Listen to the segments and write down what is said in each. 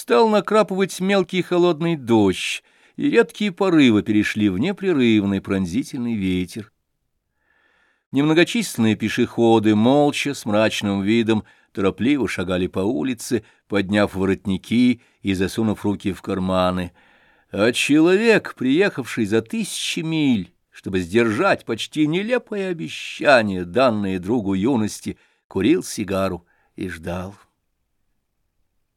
Стал накрапывать мелкий холодный дождь, и редкие порывы перешли в непрерывный пронзительный ветер. Немногочисленные пешеходы, молча, с мрачным видом, торопливо шагали по улице, подняв воротники и засунув руки в карманы. А человек, приехавший за тысячи миль, чтобы сдержать почти нелепое обещание, данное другу юности, курил сигару и ждал.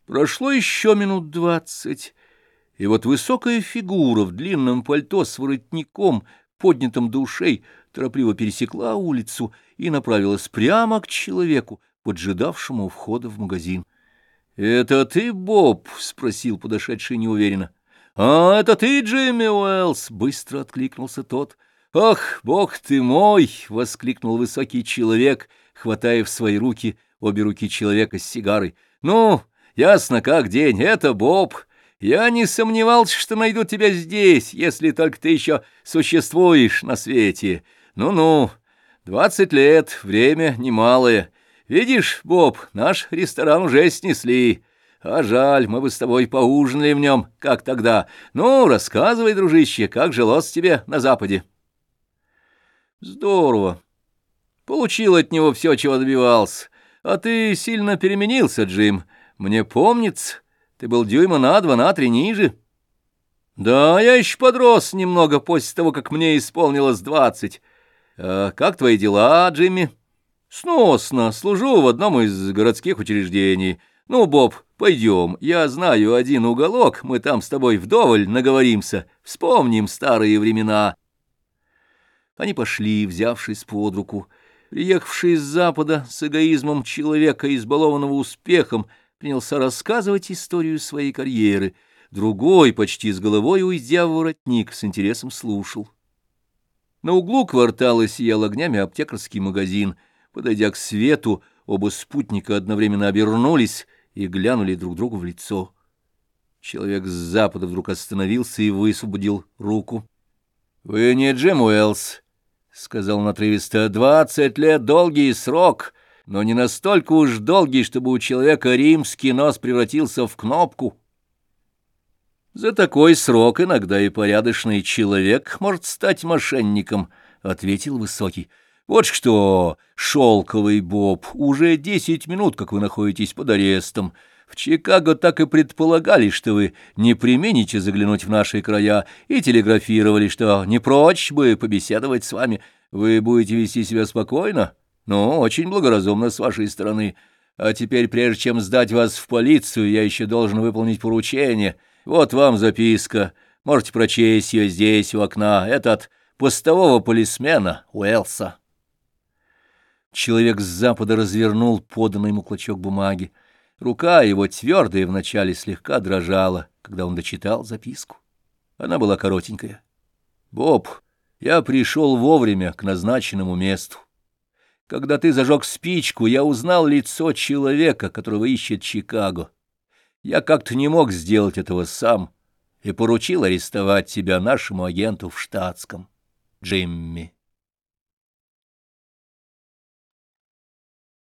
Прошло еще минут двадцать, и вот высокая фигура в длинном пальто с воротником, поднятым до ушей, торопливо пересекла улицу и направилась прямо к человеку, поджидавшему входа в магазин. — Это ты, Боб? — спросил подошедший неуверенно. — А, это ты, Джимми Уэллс? — быстро откликнулся тот. — Ах, бог ты мой! — воскликнул высокий человек, хватая в свои руки обе руки человека с сигарой. — Ну, ясно как день, это Боб. Я не сомневался, что найду тебя здесь, если только ты еще существуешь на свете. Ну-ну, двадцать лет, время немалое. Видишь, Боб, наш ресторан уже снесли. А жаль, мы бы с тобой поужинали в нем, как тогда. Ну, рассказывай, дружище, как жилось тебе на Западе. Здорово. Получил от него все, чего добивался. А ты сильно переменился, Джим. Мне помнится, ты был дюйма на два, на три ниже. Да, я еще подрос немного после того, как мне исполнилось двадцать. А как твои дела, Джимми? Сносно, служу в одном из городских учреждений. Ну, Боб, пойдем, я знаю один уголок, мы там с тобой вдоволь наговоримся, вспомним старые времена. Они пошли, взявшись под руку. Приехавший с запада с эгоизмом человека, избалованного успехом, принялся рассказывать историю своей карьеры. Другой, почти с головой уйдя в воротник, с интересом слушал. На углу квартала сиял огнями аптекарский магазин. Подойдя к свету, оба спутника одновременно обернулись и глянули друг другу в лицо. Человек с запада вдруг остановился и высвободил руку. — Вы не Джим Уэллс, — сказал он отрывисто. — Двадцать лет — долгий срок, но не настолько уж долгий, чтобы у человека римский нос превратился в кнопку. — за такой срок иногда и порядочный человек может стать мошенником, — ответил Высокий. Вот что, шелковый Боб, уже десять минут, как вы находитесь под арестом. В Чикаго так и предполагали, что вы не примените заглянуть в наши края, и телеграфировали, что не прочь бы побеседовать с вами. Вы будете вести себя спокойно? Ну, очень благоразумно с вашей стороны. А теперь, прежде чем сдать вас в полицию, я еще должен выполнить поручение — вот вам записка. Можете прочесть ее здесь, у окна. Это от постового полисмена Уэлса. Человек с запада развернул поданный ему клочок бумаги. Рука его, твердая вначале, слегка дрожала, когда он дочитал записку. Она была коротенькая. «Боб, я пришел вовремя к назначенному месту. Когда ты зажег спичку, я узнал лицо человека, которого ищет Чикаго. Я как-то не мог сделать этого сам и поручил арестовать тебя нашему агенту в штатском, Джимми.